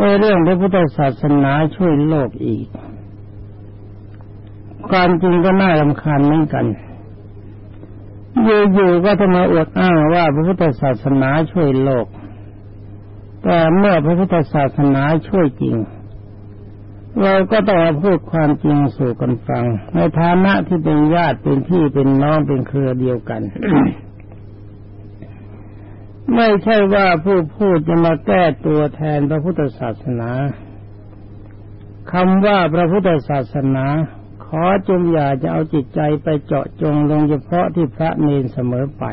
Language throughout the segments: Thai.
ในเรื่องพระพุทธศาสนาช่วยโลกอีก ความจริงก็น่ารำคาญเหมือนกันอยู่ๆก็ทำมาอวดอ้างว่าพระพุทธศาสนาช่วยโลก แต่เมื่อพระพุทธศาสนาช่วยจริง เราก็ต้องพูดความจริงสู่กันฟัง ในฐานะที่เป็นญาติเป็นพี่เป็นน้องเป็นเครือเดียวกัน ไม่ใช่ว่าผู้พูดจะมาแก้ตัวแทนพระพุทธศาสนาคำว่าพระพุทธศาสนา ขอจงอย่าจะเอาจิตใจไปเจาะจงลงเฉพาะที่พระเนรเสมอไป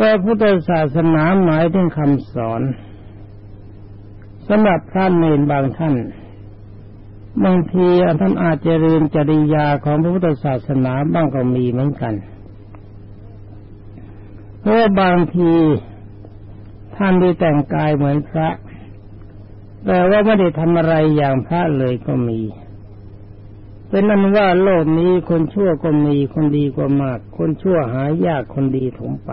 ว่าพุทธศาสนาหมายถึงคำสอนสำหรับพระเนรบางท่านบางทีท่านอาจจะเรียนจริยาของพระพุทธศาสนาบ้างก็มีเหมือนกัน เพราะบางทีท่านได้แต่งกายเหมือนพระ แต่ว่าไม่ได้ทำอะไรอย่างพระเลยก็มี เป็นนั้นว่าโลกนี้คนชั่วก็มีคนดีกว่ามาก คนชั่วหายากคนดีถมไป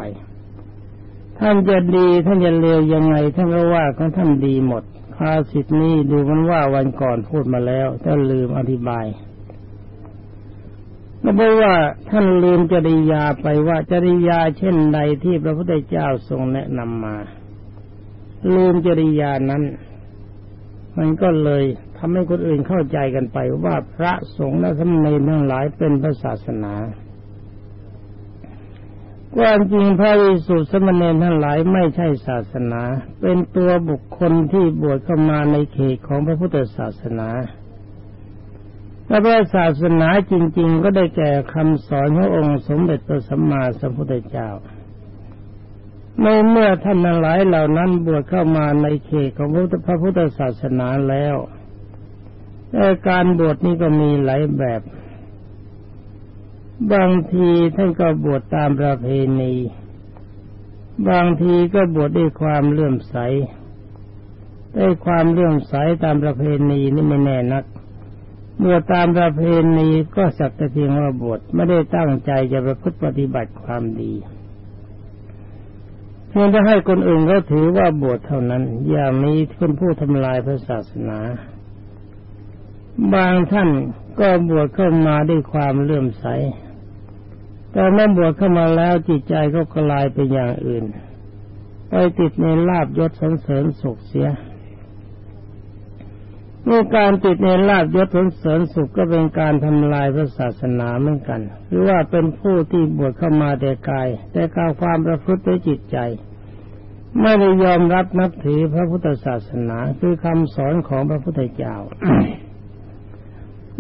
ท่านจะดีท่านจะเลวยังไงท่านก็ว่าของท่านดีหมดภาสิทธินี้ดูมันว่าวันก่อนพูดมาแล้วแต่ลืมอธิบาย ก็บอกว่าท่านลืมจริยาไปว่าจริยาเช่นใดที่พระพุทธเจ้าทรงแนะนำมา ลืมจริยานั้น มันก็เลยทำให้คนอื่นเข้าใจกันไปว่าพระสงฆ์และสมณีทั้งหลายเป็นพระศาสนาความจริงพระวิสุทธิสมณีทั้งหลายไม่ใช่ศาสนา เป็นตัวบุคคลที่บวชเข้ามาในเขตของพระพุทธศาสนา และพระศาสนาจริง ๆ ก็ได้แก่คำสอนขององค์สมเด็จพระสัมมาสัมพุทธเจ้าในเมื่อท่านหลายเหล่านั้นบวชเข้ามาในเขตของพระพุทธศาสนาแล้วการบวชนี่ก็มีหลายแบบ บางทีท่านก็บวชตามประเพณี บางทีก็บวชด้วยความเลื่อมใสได้ความเลื่อมใสตามประเพณีนี่ไม่แน่นัก บวชตามประเพณีก็สักแต่เพียงว่าบวชไม่ได้ตั้งใจจะประพฤติปฏิบัติความดีเพียงจะให้คนอื่นเขาถือว่าบวชเท่านั้น อย่างนี้เป็นผู้ทำลายพระศาสนา บางท่านก็บวชเข้ามาด้วยความเลื่อมใส แต่เมื่อบวชเข้ามาแล้วจิตใจก็กลายเป็นอย่างอื่น ไปติดในลาบยศสนเสริญสุขเสีย เมื่การติดในลาบยศสนเสริญสุขก็เป็นการทำลายพระศาสนาเหมือนกัน หรือว่าเป็นผู้ที่บวชเข้ามาแต่กาย แต่การความประพฤติในจิตใจ ไม่ได้ยอมรับนับถือพระพุทธศาสนาคือคำสอนของพระพุทธเจ้า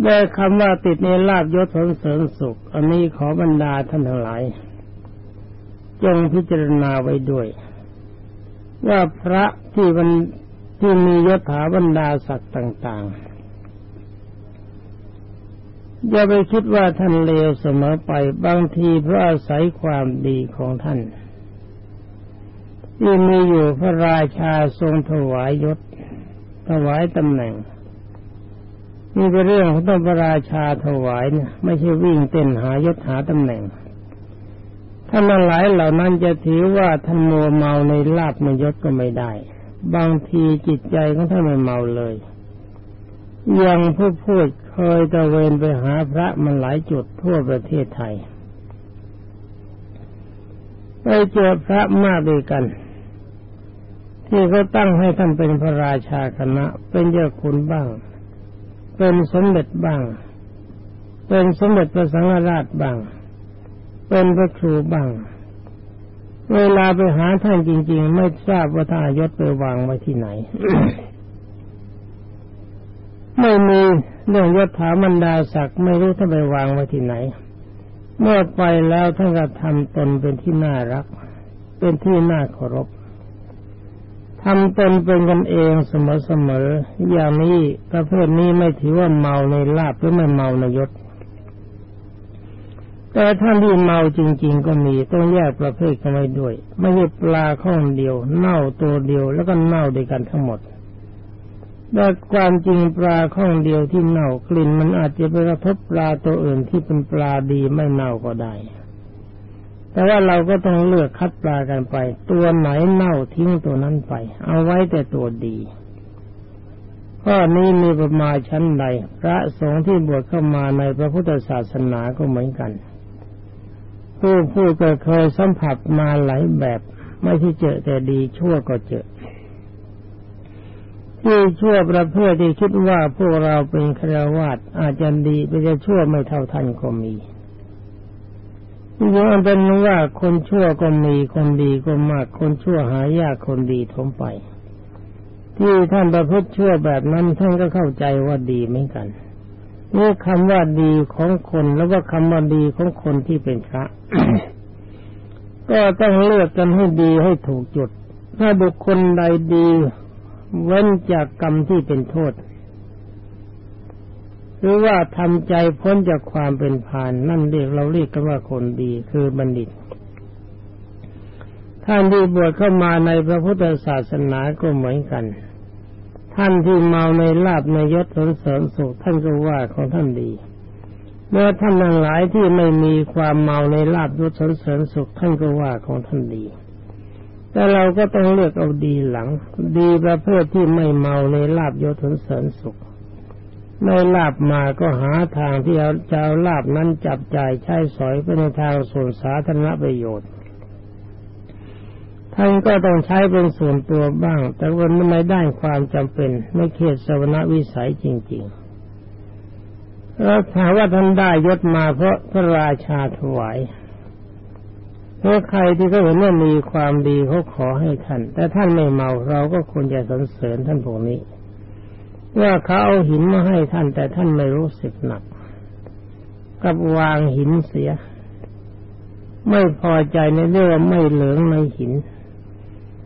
ได้คำว่าติดในลาบยศสนเสริญสุข อันนี้ขอบรรดาท่านทั้งหลาย จงพิจารณาไว้ด้วย ว่าพระที่มัน ที่มียศถาบรรดาศักดิ์ต่าง ๆ อย่าไปคิดว่าท่านเลวเสมอไปบางทีเพราะอาศัยความดีของท่าน ที่มีอยู่พระราชาทรงถวายยศ ถวายตำแหน่งนี่เป็นเรื่องของต้องพระราชาถวายเนะไม่ใช่วิ่งเต้นหายศหาตำแหน่งท่านหลายเหล่านั้นจะถือว่าท่านโมเมาในลาบในยศก็ไม่ได้ บางทีจิตใจของท่านไม่เมาเลย ยังผู้พูดเคยตะเวนไปหาพระมันหลายจุดทั่วประเทศไทย ไปเจอพระมากด้วยกัน ที่เขาตั้งให้ท่านเป็นพระราชาคณะ เป็นเจ้าคุณบ้าง เป็นสมเด็จบ้าง เป็นสมเด็จพระสังฆราชบ้าง เป็นพระครูบ้าง เวลาไปหาท่านจริง ๆ ไม่ทราบว่าท่านยศไปวางไว้ที่ไหน ไม่มีเรื่องยศถามันดาศักดิ์ไม่รู้ท่านไปวางไว้ที่ไหน เมื่อไปแล้วท่านก็ทำตนเป็นที่น่ารัก เป็นที่น่าเคารพทำตนเป็นกันเองเสมอๆอย่างนี้ประเภทนี้ไม่ถือว่าเมาในลาบหรือไม่เมาในยศ แต่ท่านที่เมาจริง ๆ ก็มีต้องแยกประเภทกันไว้ด้วย ไม่ใช่ปลาข้องเดียว เน่าตัวเดียวแล้วก็เน่าด้วยกันทั้งหมดแต่ความจริงปลาข้องเดียวที่เน่ากลิ่นมันอาจจะไปกระทบปลาตัวอื่นที่เป็นปลาดีไม่เน่าก็ได้ แต่ว่าเราก็ต้องเลือกคัดปลากันไป ตัวไหนเน่าทิ้งตัวนั้นไป เอาไว้แต่ตัวดีข้อนี้มีประมาณชั้นใด พระสงฆ์ที่บวชเข้ามาในพระพุทธศาสนาก็เหมือนกัน ผู้ผู้ก็เคยสัมผัสมาหลายแบบ ไม่ที่เจอแต่ดีชั่วก็เจอ ที่ชั่วประเภทที่คิดว่าพวกเราเป็นครวาตอาจจะดีไปจะชั่วไม่เท่าท่านก็มียังเป็นว่าคนชั่วก็มีคนดีก็มาก คนชั่วหายากคนดีทมไป ที่ท่านประพฤติชั่วแบบนั้นท่านก็เข้าใจว่าดีเหมือนกัน นี่คำว่าดีของคนแล้วว่าคำว่าดีของคนที่เป็นพระก็ต้องเลือกกันให้ดีให้ถูกจุด ถ้าบุคคลใดดี เว้นจากกรรมที่เป็นโทษ หรือว่าทำใจพ้นจากความเป็นพาน นั่นเรียกเราเรียกกันว่าคนดีคือบัณฑิตท่านที่บวชเข้ามาในพระพุทธศาสนาก็เหมือนกัน ท่านที่เมาในลาบในยศสนเสริญสุขท่านก็ว่าของท่านดี เมื่อท่านทั้งหลายที่ไม่มีความเมาในลาบยศสนเสริญสุขท่านก็ว่าของท่านดี แต่เราก็ต้องเลือกเอาดีหลัง ดีประเภทที่ไม่เมาในลาบยศสนเสริญสุขไม่ลาบมาก็หาทางที่จะเอาลาบนั้นจับจ่ายใช้สอยไปในทางส่วนสาธารณประโยชน์ ท่านก็ต้องใช้เป็นส่วนตัวบ้าง แต่วันไม่ได้ความจำเป็นไม่เขตสวรวิสัยจริงๆแล้วถามว่าท่านได้ยศมาเพราะพระราชาถวายเพราะใครที่เขาเห็นว่ามีความดีเขาขอให้ท่าน แต่ท่านไม่เมาเราก็ควรจะสรรเสริญท่านพวกนี้ ว่าเขาเอาหินมาให้ท่าน แต่ท่านไม่รู้สึกหนัก กับวางหินเสีย ไม่พอใจในเรื่องไม่เหลืองในหิน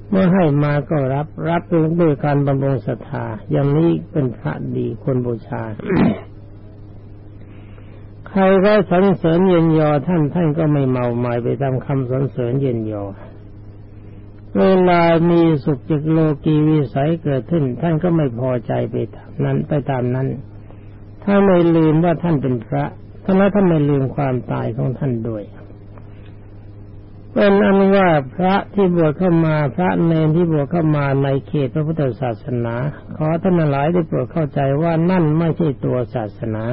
เมื่อให้มาก็รับ รับด้วยการบำรุงศรัทธา อย่างนี้เป็นพระดีคนบูชา ใครก็สรรเสริญเย็นยอท่านท่านก็ไม่เมาหมายไปตามคำสรรเสริญเย็นยอ เวลามีสุขจากโลกีวิสัยเกิดขึ้น ท่านก็ไม่พอใจไปตามนั้นไปตามนั้น ถ้าไม่ลืมว่าท่านเป็นพระท่านล้วท่านไม่ลืมความตายของท่านด้วย เป็นอันว่าพระที่บวชเข้ามาพระเนรที่บวชเข้ามาในเขตพระพุทธศาสนา ขอท่านหลายได้โปรดเข้าใจว่านั่นไม่ใช่ตัวศาสนา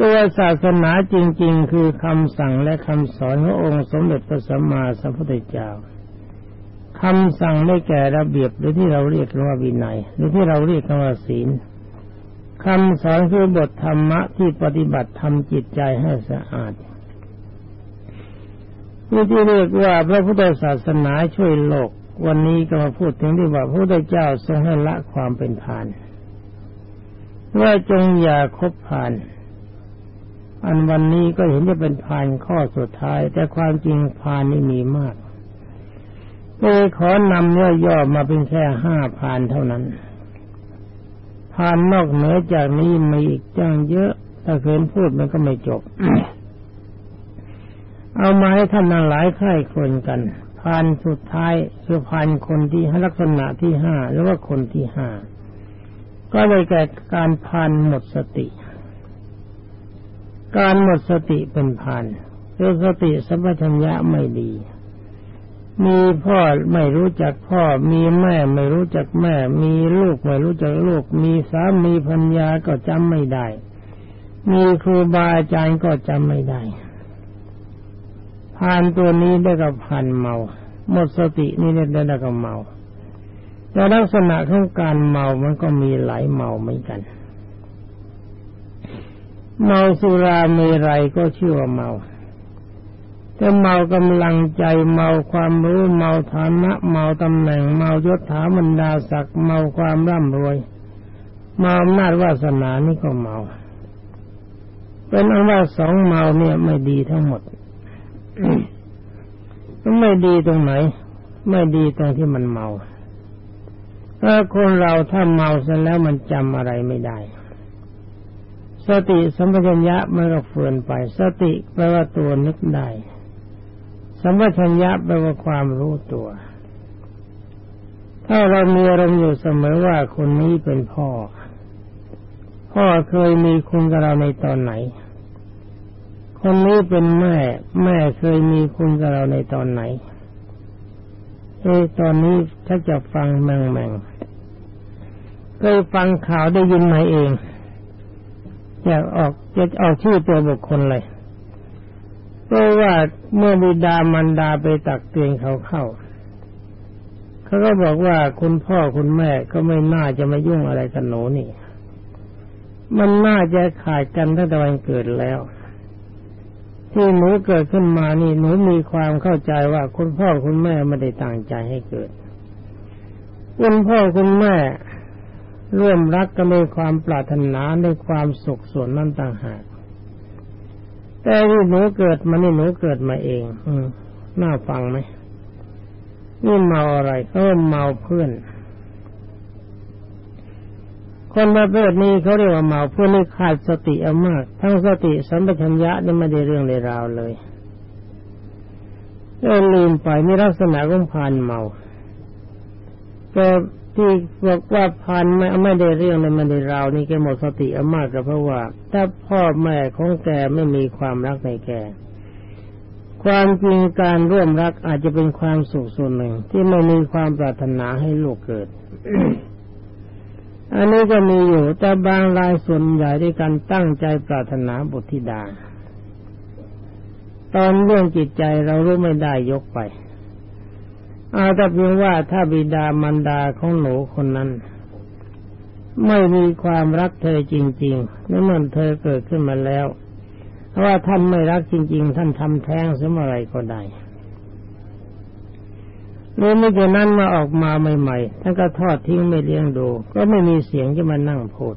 ตัวศาสนาจริง ๆ คือคำสั่งและคำสอนขององค์สมเด็จพระสัมมาสัมพุทธเจ้าคำสั่งได้แก่ระเบียบหรือที่เราเรียกว่าวินัย หรือที่เราเรียกว่าศีลคำสอนคือบทธรรมะที่ปฏิบัติทำจิตใจให้สะอาด นี่ที่เรียกว่าพระพุทธศาสนาช่วยโลก วันนี้ก็มาพูดถึงที่ว่าพระพุทธเจ้าทรงให้ละความเป็นผ่านว่าจงอย่าคบผ่าน อันวันนี้ก็เห็นจะเป็นพานข้อสุดท้าย แต่ความจริงพานนี่มีมากเลยขอนำเนื้อย่อมาเป็นแค่ห้าพานเท่านั้นพานนอกเหนือจากนี้มีอีกจ้างเยอะ ถ้าเคินพูดมันก็ไม่จบ เอามาให้ท่านทั้งหลายค่คนกันพานสุดท้ายคือพานคนที่ลักษณะที่ห้าหรือว่าคนที่ห้าก็เลยแก่การพานหมดสติ การหมดสติเป็นพันคือสติสัมปชัญญะไม่ดี มีพ่อไม่รู้จักพ่อ มีแม่ไม่รู้จักแม่ มีลูกไม่รู้จักลูก มีสามีพัญญาก็จำไม่ได้ มีครูบาอาจารย์ก็จำไม่ได้ ผ่านตัวนี้ได้กับผ่านเมา หมดสตินี่ได้ได้กับเมาแต่ลักษณะของการเมามันก็มีหลายเมาเหมือนกัน เมาสุราเมรัยก็ชื่อว่าเมาแต่เมากำลังใจเมาความรู้เมาฐานะเมาตำแหน่ง เมายศถาบรรดาศักดิ์เมาความร่ำรวย เมาอำนาจวาสนานี่ก็เมา เป็นอันว่าสองเมาเนี่ยไม่ดีทั้งหมด ไม่ดีตรงไหน ไม่ดีตรงที่มันเมาถ้าคนเราถ้าเมาเสร็จแล้วมันจำอะไรไม่ได้ สติสัมปชัญญะมันก็เฟื่อนไป สติแปลว่าตัวนึกได้สัมปชัญญะแปลว่าความรู้ตัว ถ้าเรามีอารมณ์อยู่เสมอว่าคนนี้เป็นพ่อ พ่อเคยมีคุณกับเราในตอนไหน คนนี้เป็นแม่ แม่เคยมีคุณกับเราในตอนไหนเอตอนนี้ถ้าจะฟังแมงแมงเคยฟังข่าวได้ยินมาเองอยากออกจะออกชื่อตัวบุคคลเลยเพราะว่าเมื่อบิดามันดาไปตักเตือนเขาเข้า เขาก็บอกว่าคุณพ่อคุณแม่ก็ไม่น่าจะมายุ่งอะไรกันหนูนี่ มันน่าจะขาดกันตั้งแต่วันเกิดแล้ว ที่หนูเกิดขึ้นมานี่หนูมีความเข้าใจว่าคุณพ่อคุณแม่ไม่ได้ตั้งใจให้เกิด คุณพ่อคุณแม่ร่วมรักกันในความปรารถนาในความสุขส่วนนั้นต่างหาก แต่ที่หนูเกิดมานี่หนูเกิดมาเอง อืน่าฟังไหมนี่เมาอะไรเขาเมาเพื่อน คนประเภทนี้เขาเรียกว่าเมาเพื่อนี่ขาดสติเอามาก ทั้งสติสัมปชัญญะนี่ไม่ได้เรื่องในราวเลยก็ลืมไปมีลักษณะของพานเมาแต่ที่บอกว่าพันไม่ไม่ได้เรื่องในมันได้ราวนี่แกหมดสติอามากก็เพราะว่า ถ้าพ่อแม่ของแกไม่มีความรักในแกความจริงการร่วมรักอาจจะเป็นความสุขส่วนหนึ่ง ที่ไม่มีความปรารถนาให้ลูกเกิด อันนี้ก็มีอยู่ แต่บางรายส่วนใหญ่ด้วยการตั้งใจปรารถนาบุตรธิดา ตอนเรื่องจิตใจเรารู้ไม่ได้ยกไป เอาแต่เพียงว่าถ้าบิดามารดาของหนูคนนั้น ไม่มีความรักเธอจริงๆนั่นมันเธอเกิดขึ้นมาแล้วเพราะว่าท่านไม่รักจริง ๆ ท่านทำแท้งสมอะไรก็ได้ หรือไม่เช่นนั้นมาออกมาใหม่ๆท่านก็ทอดทิ้งไม่เลี้ยงดู ก็ไม่มีเสียงจะมานั่งพูด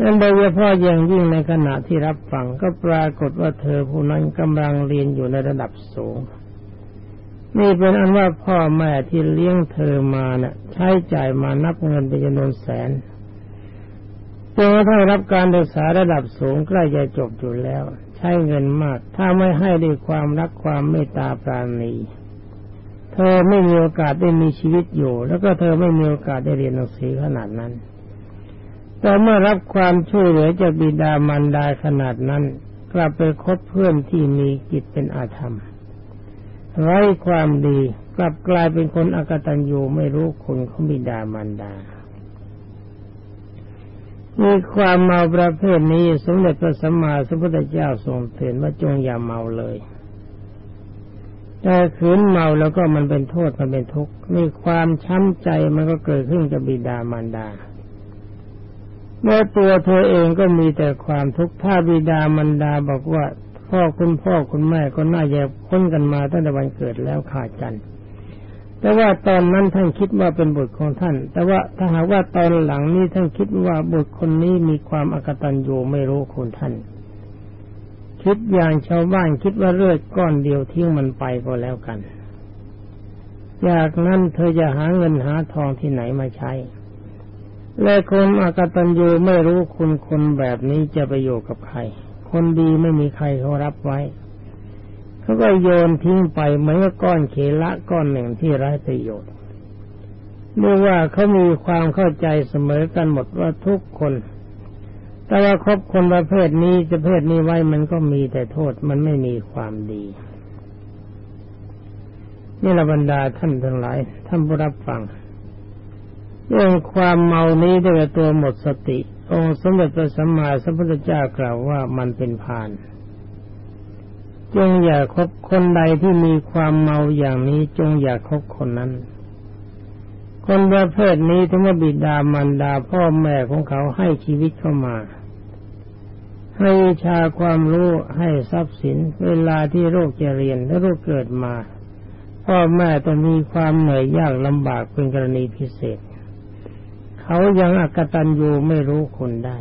นั่นโดยเฉพาะอย่างยิ่งในขณะที่รับฟังก็ปรากฏว่าเธอผู้นั้นกำลังเรียนอยู่ในระดับสูง นี่เป็นอันว่าพ่อแม่ที่เลี้ยงเธอมาเนะ่ะ ใช้จ่ายมานับเงินเป็นจำนวนแสนจนกระทั่งรับการศึกษาระดับสูงใกล้จะจบอยู่แล้ว ใช้เงินมาก ถ้าไม่ให้ด้วยความรักความเมตตาปราณี เธอไม่มีโอกาสได้มีชีวิตอยู่ แล้วก็เธอไม่มีโอกาสได้เรียนหนังสือขนาดนั้น แต่เมื่อรับความช่วยเหลือจากบิดามารดาขนาดนั้น กลับไปคบเพื่อนที่มีจิตเป็นอาธรรมไร้ความดีกลับกลายเป็นคนอกตัญญูไม่รู้คุณของบิดามารดา มีความเมาประเภทนี้สมเด็จพระสัมมาสัมพุทธเจ้าทรงเตือนว่าจงอย่าเมาเลย แต่ขืนเมาแล้วก็มันเป็นโทษมันเป็นทุกข์มีความช้ำใจมันก็เกิดขึ้นกับบิดามารดาเมื่อตัวเธอเองก็มีแต่ความทุกข์ถ้าบิดามารดาบอกว่า พ่อคุณพ่อคุณแม่ก็น่าจะพ้นกันมาตั้งแต่วันเกิดแล้วขาดกันแต่ว่าตอนนั้นท่านคิดว่าเป็นบุตรของท่าน แต่ว่าถ้าหากว่าตอนหลังนี้ท่านคิดว่าบุตรคนนี้มีความอกตัญญูไม่รู้คุณท่าน คิดอย่างชาวบ้านคิดว่าเลือดก้อนเดียวทิ้งมันไปก็แล้วกัน จากนั้นเธอจะหาเงินหาทองที่ไหนมาใช้ และคนอกตัญญูไม่รู้คุณคนแบบนี้จะไปอยู่กับใคร คนดีไม่มีใครเขารับไว้ เขาก็โยนทิ้งไปเหมือนกับก้อนเขละก้อนหนึ่งที่ไร้ประโยชน์เมื่อว่าเขามีความเข้าใจเสมอกันหมดว่าทุกคน แต่ว่าคบคนประเภทนี้จะเพศนี้ไว้มันก็มีแต่โทษมันไม่มีความดี นี่ละบรรดาท่านทั้งหลาย ท่านผู้รับฟัง เรื่องความเมานี้ด้วยตัวหมดสติ องค์สมเด็จพระสัมมาสัมพุทธเจ้ากล่าวว่ามันเป็นพานจงอย่าคบคนใดที่มีความเมาอย่างนี้จงอย่าคบคนนั้น คนประเภทนี้ถึงว่าบิดามารดาพ่อแม่ของเขาให้ชีวิตเข้ามา ให้วิชาความรู้ให้ทรัพย์สิน เวลาที่โรคจะเรียนและโรคเกิดมา พ่อแม่ต้องมีความเหนื่อยยากลำบากเป็นกรณีพิเศษ เขายังอักตันยูไม่รู้คนได้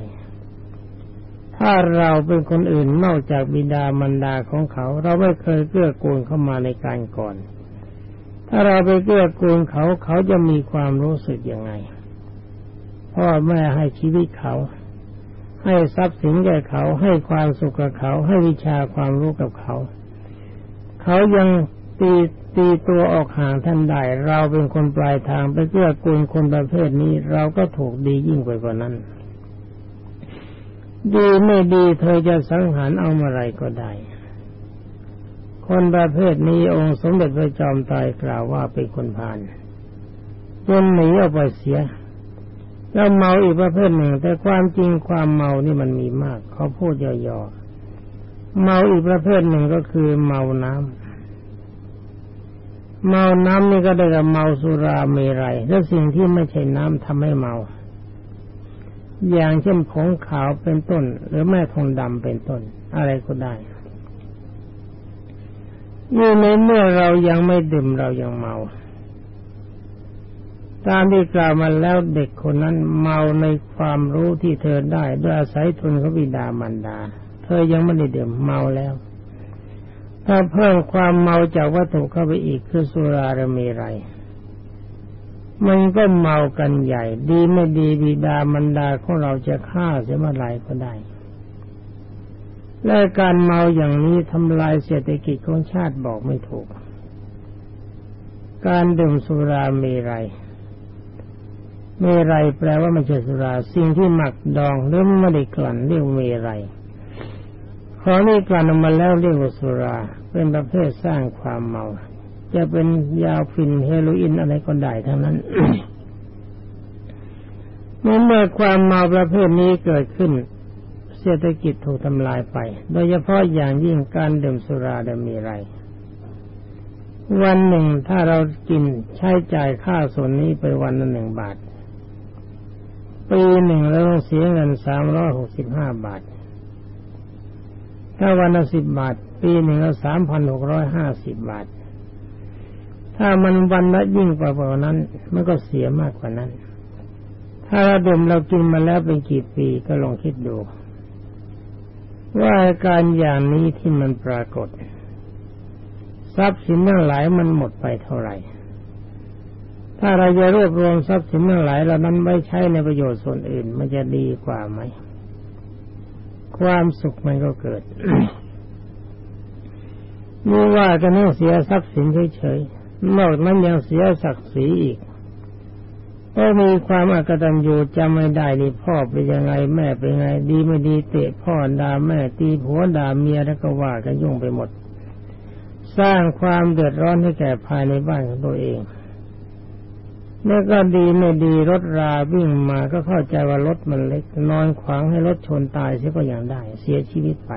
ถ้าเราเป็นคนอื่นนอกจากบิดามารดาของเขา เราไม่เคยเกื้อกูลเข้ามาในการก่อน ถ้าเราไปเกื้อกูลเขาเขาจะมีความรู้สึกยังไงพ่อแม่ให้ชีวิตเขา ให้ทรัพย์สินแก่เขาให้ความสุขกับเขา ให้วิชาความรู้กับเขา เขายังตีตีตัวออกห่างท่านได้เราเป็นคนปลายทางไปเกื้อกูลคนประเภทนี้ เราก็ถูกดียิ่งไปกว่านั้น ดีไม่ดีเธอจะสังหารเอาเมื่อไรก็ได้คคนประเภทนี้องค์สมเด็จพระจอมไตรกล่าวว่าเป็นคนพาลจนหนีออกไปเสีย แล้วเมาอีกประเภทหนึ่ง แต่ความจริงความเมานี่มันมีมาก เขาพูดย่อๆเมาอีกประเภทหนึ่งก็คือเมาน้ำเมาน้ำนี่ก็ได้กับเมาสุราเมรัยและสิ่งที่ไม่ใช่น้ำทำให้เมา อย่างเช่นผงขาวเป็นต้น หรือแม่ทองดำเป็นต้น อะไรก็ได้นี่ในเมื่อเรายังไม่ดื่มเรายังเมา ตามที่กล่าวมาแล้วเด็กคนนั้นเมาในความรู้ที่เธอได้ด้วยอาศัยทุนของบิดามารดา เธอยังไม่ได้ดื่มเมาแล้ว ถ้าเพิ่มความเมาจากวัตถุเข้าไปอีกคือสุราระเมรัยมันก็เมากันใหญ่ ดีไม่ดีบิดามารดาของเราจะฆ่าเสียเมื่อไรก็ได้และการเมาอย่างนี้ทำลายเศรษฐกิจของชาติบอกไม่ถูก การดื่มสุราเมรัย เมรัยแปลว่ามันใช่สุรา สิ่งที่หมักดองหรือไม่ได้กลั่นเรียกเมรัยขอนี้กลั่นออกมาแล้วเรียกว่าสุรา เป็นประเภทสร้างความเมา จะเป็นยาฟินเฮโรอีนอะไรก็ได้ทั้งนั้นเมื่อความเมาประเภทนี้เกิดขึ้น เศรษฐกิจถูกทำลายไป โดยเฉพาะอย่างยิ่งการดื่มสุราดมีไร วันหนึ่งถ้าเรากินใช้จ่ายค่าส่วนนี้ไปวันละหนึ่งบาท ปีหนึ่งเราต้องเสียเงินสามร้อยหกสิบห้าบาท ถ้าวันละสิบบาท ปีหนึ่งเราสามพันหกร้อยห้าสิบบาท ถ้ามันวันละยิ่งกว่านั้น มันก็เสียมากกว่านั้น ถ้าเราดื่มเรากินมาแล้วเป็นกี่ปีก็ลองคิดดู ว่าการอย่างนี้ที่มันปรากฏ ทรัพย์สินทั้งหลายมันหมดไปเท่าไหร่ ถ้าเราจะรวบรวมทรัพย์สินทั้งหลายแล้วนั้นไว้ใช้ในประโยชน์ส่วนอื่น มันจะดีกว่าไหม ความสุขมันก็เกิดนี่ว่าจะต้องเสียทรัพย์สินเฉยๆนอกนั้นยังเสียศักดิ์ศรีอีกก็มีความอกตัญญูจำไม่ได้นี่พ่อเป็นยังไงแม่เป็นยังไง ดีไม่ดีเตะพ่อด่าแม่ตีผัวด่าเมียแล้วก็ว่ากันยุ่งไปหมด สร้างความเดือดร้อนให้แก่ภายในบ้านของตัวเอง เมื่อก็ดีไม่ดีรถราวิ่งมาก็เข้าใจว่ารถมันเล็ก นอนขวางให้รถชนตายเสียก็อย่างได้ เสียชีวิตไป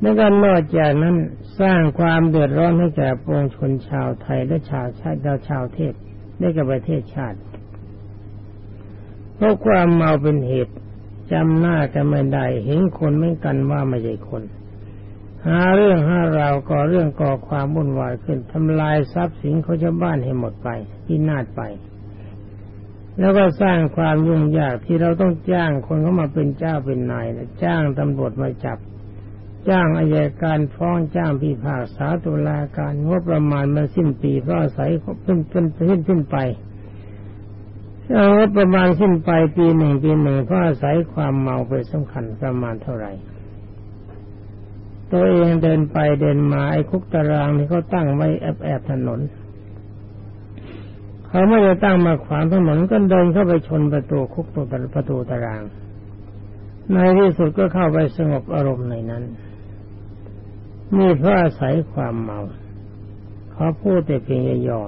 แล้วก็นอกจากนั้นสร้างความเดือดร้อนให้แก่ปวงชนชาวไทยและชาวชาติชาวเทพได้กับประเทศชาติเพราะความเมาเป็นเหตุจำหน้ากันไม่ได้เห็นคนไม่กันว่าไม่ใช่คน หาเรื่องหาราวก่อเรื่องก่อความวุ่นวายขึ้นทำลายทรัพย์สินเขาชาวบ้านให้หมดไปที่นาดไป แล้วก็สร้างความยุ่งยากที่เราต้องจ้างคนเข้ามาเป็นเจ้าเป็นนายจ้างตำรวจมาจับ จ้างอายการฟ้องจ้างพิพากษาตุลาการงบประมาณมันสิ้นปีเพราะอาศัยเพิ่นเพิ่นสิ้นสิ้นไปเอางบประมาณสิ้นไปปีหนึ่งปีหนึ่งเพราะอาศัยความเมาไปสำคัญประมาณเท่าไหร่ ตัวเองเดินไปเดินมาไอ้คุกตารางนี่เขาตั้งไว้แอบแอบถนนเขาไม่ได้ตั้งมาขวางถนนก็เดินเข้าไปชนประตูคุกตัวประตูตาราง ในที่สุดก็เข้าไปสงบอารมณ์ในนั้นนี่เพราะอาศัยความเมาเขาพูดแต่เพียงย่อ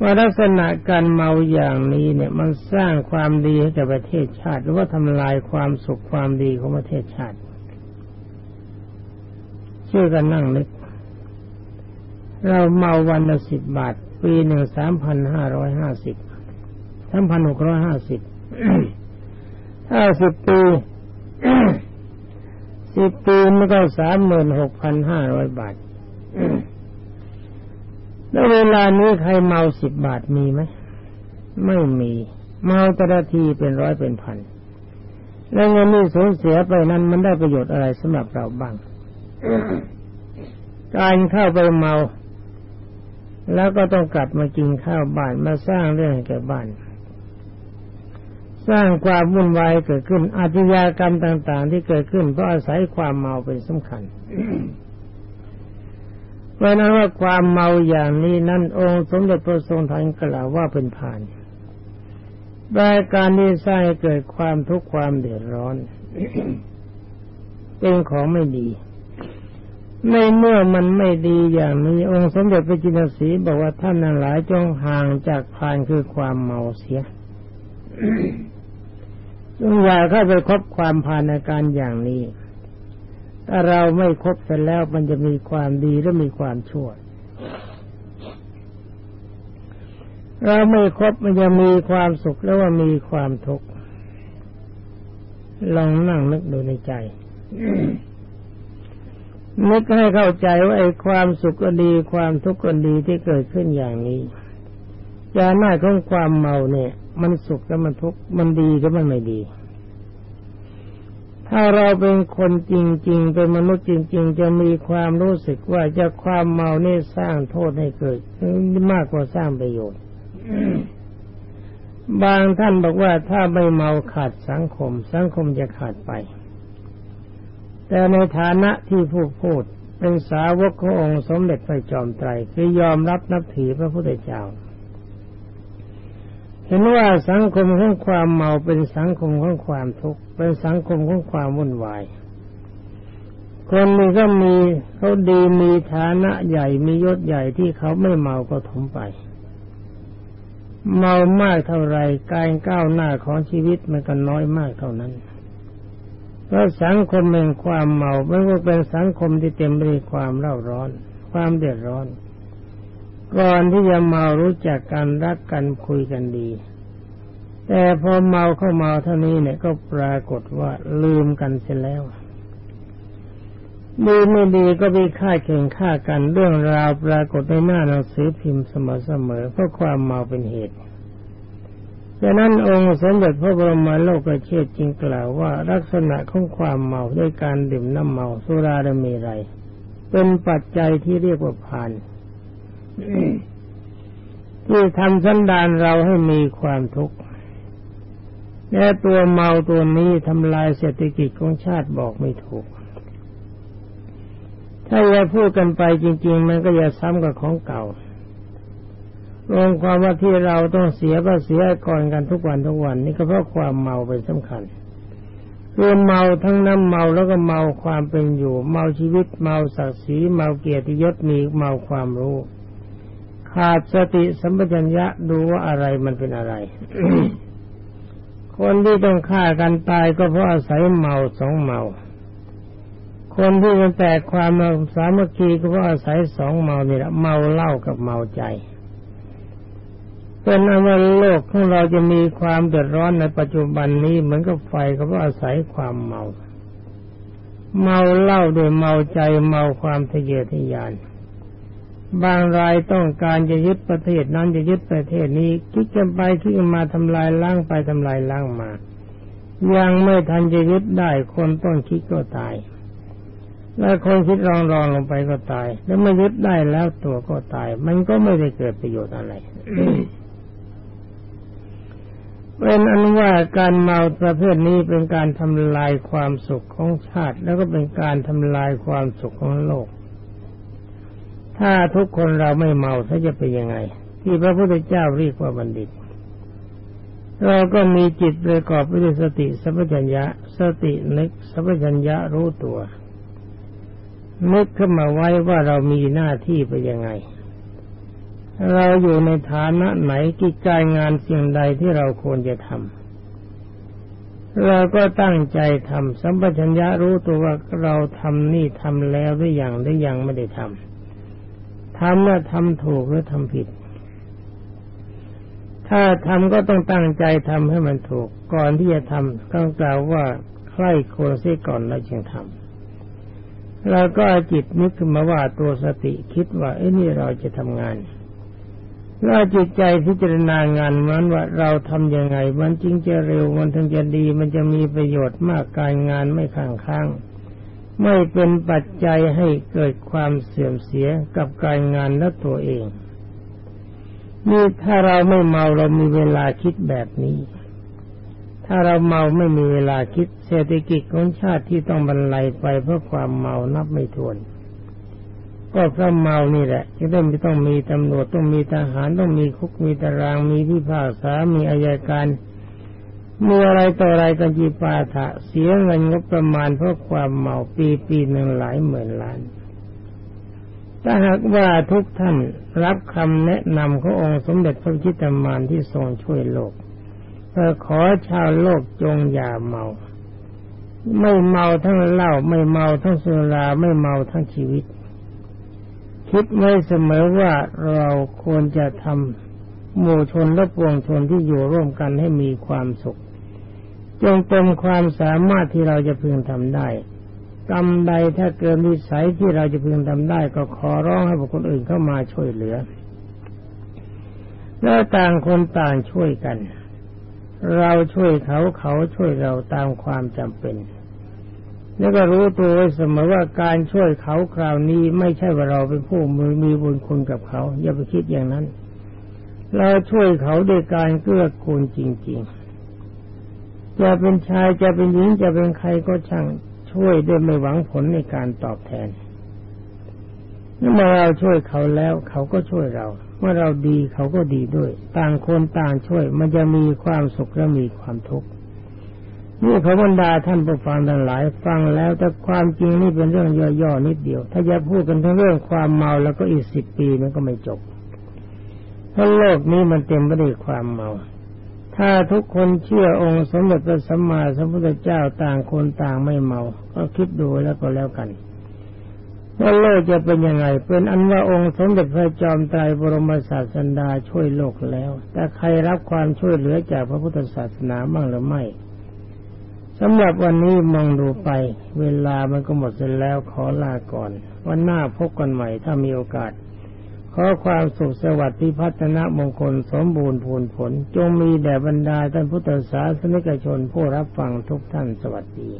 ว่าลักษณะการเมาอย่างนี้เนี่ย มันสร้างความดีให้กับประเทศชาติ หรือว่าทำลายความสุขความดีของประเทศชาติ ชื่อกันนั่งนึก เราเมาวันละสิบบาท ปีหนึ่งสามพันห้าร้อยห้าสิบสามพันหกร้อยห้าสิบห้าสิบปีสิบปีมันก็สามหมื่นหกพันห้าร้อยบาทแล้วเวลานี้ใครเมาสิบบาทมีไหมไม่มี เมาแต่ละทีเป็นร้อยเป็นพันแล้วเงินนี้สูญเสียไปนั้นมันได้ประโยชน์อะไรสำหรับเราบ้าง การเข้าไปเมา แล้วก็ต้องกลับมากินข้าวบ้านมาสร้างเรื่องแก่บ้าน สร้างความวุ่นวายเกิดขึ้นอาชญากรรมต่าง ๆ ที่เกิดขึ้นเพราะอาศัยความเมาเป็นสำคัญเพราะนั้นว่าความเมาอย่างนี้นั่นองค์สมเด็จพระทรงทันกล่าวว่าเป็นผ่านรายการที่สร้างเกิดความทุกข์ความเดือดร้อนเป็นของไม่ดี ในเมื่อมันไม่ดีอย่างนี้องค์สมเด็จพระจินสีบอกว่าท่านนั้นหลายจงห่างจากพานคือความเมาเสียจงอย่าเข้าไปคบความพานอาการอย่างนี้ ถ้าเราไม่คบเสร็จแล้วมันจะมีความดีและมีความชั่ว เราไม่คบมันจะมีความสุขแล้วว่ามีความทุกข์ลองนั่งนึกดูในใจ นึกให้เข้าใจว่าไอ้ความสุขก็ดีความทุกข์ก็ดีที่เกิดขึ้นอย่างนี้จาหน้าของความเมาเนี่ย มันสุขแล้วมันทุกข์มันดีแล้วมันไม่ดี ถ้าเราเป็นคนจริง ๆ เป็นมนุษย์จริง ๆ จะมีความรู้สึกว่าจะความเมาเนี่ยสร้างโทษให้เกิดมากกว่าสร้างประโยชน์บางท่านบอกว่าถ้าไม่เมาขาดสังคม สังคมจะขาดไป แต่ในฐานะที่ผู้พูดเป็นสาวกขององค์สมเด็จพระจอมไตรคือยอมรับนับถือพระพุทธเจ้า เห็นว่าสังคมของความเมาเป็นสังคมของความทุกข์เป็นสังคมของความวุ่นวาย คนนี้ก็มีเขาดีมีฐานะใหญ่มียศใหญ่ที่เขาไม่เมาก็ถมไป เมามากเท่าไรการก้าวหน้าของชีวิตมันก็น้อยมากเท่านั้น พราะสังคมแห่งความเมาไม่ว่าเป็นสังคมที่เต็มไปด้วยความเร่าร้อน ความเดือดร้อน ก่อนที่จะเมารู้จักกันรักกันคุยกันดี แต่พอเมาเข้าเมาเท่านี้เนี่ยก็ปรากฏว่าลืมกันเสียแล้วดีไม่ดีก็ไปฆ่าเข่งฆ่ากันเรื่องราวปรากฏในหน้าหนังสือพิมพ์เสมอๆเพราะความเมาเป็นเหตุ ดังนั้นองค์สมเด็จพระบรมโลกเชษจึงกล่าวว่าลักษณะของความเมาด้วยการดื่มน้ำเมาสุราดมีไร เป็นปัจจัยที่เรียกว่าพานที่ทำสันดานเราให้มีความทุกข์และตัวเมาตัวนี้ทำลายเศรษฐกิจของชาติบอกไม่ถูก ถ้าจะพูดกันไปจริง ๆ มันก็จะซ้ำกับของเก่า รวมความว่าที่เราต้องเสียภาษีก่อนกันทุกวันทุกวัน นี่ก็เพราะความเมาเป็นสำคัญคือเมาทั้งน้ำเมาแล้วก็เมาความเป็นอยู่ เมาชีวิตเมาศักดิ์ศรีเมาเกียรติยศมีเมาความรู้ ขาดสติสัมปชัญญะดูว่าอะไรมันเป็นอะไร คนที่ต้องฆ่ากันตายก็เพราะอาศัยเมาสองเมา คนที่มันแตกความสามัคคีก็เพราะอาศัยสองเมานี่แหละเมาเหล้ากับเมาใจ เป็นอว่าโลกของเราจะมีความเดือดร้อนในปัจจุบันนี้เหมือนกับไฟก็เพราอาศัยความเมา เมาเหล้าโดยเมาใจเมาความทะเยอทะยาน บางรายต้องการจะยึดประเทศนั้นจะยึดประเทศนี้คิดกันไปคิดมาทำลายล้างไปทำลายล้างมา ยังไม่ทันจะยึดได้คนต้นคิดก็ตาย แล้วคนคิดรองรองลงไปก็ตาย แล้วไม่ยึดได้แล้วตัวก็ตาย มันก็ไม่ได้เกิดประโยชน์อะไร เป็นอันว่าการเมาประเภทนี้เป็นการทำลายความสุขของชาติ แล้วก็เป็นการทำลายความสุขของโลก ถ้าทุกคนเราไม่เมาถ้าจะเป็นยังไง ที่พระพุทธเจ้าเรียกว่าบัณฑิต เราก็มีจิตประกอบไปด้วยสติสัพพัญญะ สตินึกสัพพัญญะรู้ตัวนึกขึ้นมาไว้ว่าเรามีหน้าที่ไปยังไง เราอยู่ในฐานะไหนกิจการงานสิ่งใดที่เราควรจะทำเราก็ตั้งใจทำสัมปชัญญะรู้ตัวว่าเราทำนี่ทำแล้วหรือยังหรือยังไม่ได้ทำทำแล้วทำถูกหรือทำผิด ถ้าทำก็ต้องตั้งใจทำให้มันถูก ก่อนที่จะทำต้องกล่าวว่าใครควรเสียก่อนแล้วจึงทำแล้วก็จิตนึกขึ้นมาว่าตัวสติคิดว่าเอ้นี่เราจะทำงาน ถ้าจิตใจพิจารณางานมันว่าเราทำยังไง มันจริงจะเร็วมันถึงจะดี มันจะมีประโยชน์มากการงานไม่ข้างข้างไม่เป็นปัจจัยให้เกิดความเสื่อมเสียกับการงานและตัวเองนี่ถ้าเราไม่เมาเรามีเวลาคิดแบบนี้ ถ้าเราเมาไม่มีเวลาคิดเศรษฐกิจของชาติที่ต้องบรรลัยไปเพราะความเมานับไม่ถ้วน ก็เพราะเมานี่แหละจะต้องมีต้องมีตำรวจต้องมีทหารต้องมีคุกมีตารางมีพิพากษา มีอายการมีอะไรต่ออะไรกันจีปาถะเสียเงินงบประมาณเพราะความเมาปีปีหนึ่งหลายหมื่นล้าน ถ้าหากว่าทุกท่านรับคำแนะนำขององค์สมเด็จพระจิตรมานที่ทรงช่วยโลกเพื่อขอชาวโลกจงอย่าเมา ไม่เมาทั้งเหล้าไม่เมาทั้งสุราไม่เมาทั้งชีวิต คิดไว้เสมอว่าเราควรจะทำหมู่ชนและปวงชนที่อยู่ร่วมกันให้มีความสุข จงเป็นความสามารถที่เราจะพึงทำได้กรรมใดถ้าเกินวิสัยที่เราจะพึงทำได้ ก็ขอร้องให้บุคคลอื่นเข้ามาช่วยเหลือ แล้วต่างคนต่างช่วยกัน เราช่วยเขาเขาช่วยเราตามความจำเป็น แล้วก็รู้ตัวเสมอว่าการช่วยเขาคราวนี้ไม่ใช่ว่าเราเป็นผู้มือมีบุญคุณกับเขา อย่าไปคิดอย่างนั้น เราช่วยเขาด้วยการเกื้อกูลจริง ๆ จะเป็นชายจะเป็นหญิงจะเป็นใครก็ช่างช่วยด้วยไม่หวังผลในการตอบแทนเมื่อเราช่วยเขาแล้วเขาก็ช่วยเรา เมื่อเราดีเขาก็ดีด้วย ต่างคนต่างช่วยมันจะมีความสุขและมีความทุกข์ นี่พระบรรดาท่านผู้ฟังทั้งหลายฟังแล้วแต่ความจริงนี่เป็นเรื่องย่อๆนิดเดียว ถ้าจะพูดกันทั้งเรื่องความเมาแล้วก็อีกสิบปีมันก็ไม่จบเพราะโลกนี้มันเต็มไปด้วยความเมา ถ้าทุกคนเชื่อองค์สมเด็จพระสัมมาสัมพุทธเจ้าต่างคนต่างไม่เมา ก็คิดดูแล้วก็แล้วกันว่าโลกจะเป็นยังไง เป็นอันว่าองค์สมเด็จพระจอมไตรบรมศาสดาช่วยโลกแล้ว แต่ใครรับความช่วยเหลือจากพระพุทธศาสนาบ้างหรือไม่ สำหรับวันนี้มองดูไป เวลามันก็หมดเสร็จแล้วขอลาก่อน วันหน้าพบกันใหม่ถ้ามีโอกาส ขอความสุขสวัสดิ์พิพัฒนมงคลสมบูรณ์ผลผล จงมีแด่บรรดาท่านพุทธศาสนิกชนผู้รับฟังทุกท่านสวัสดี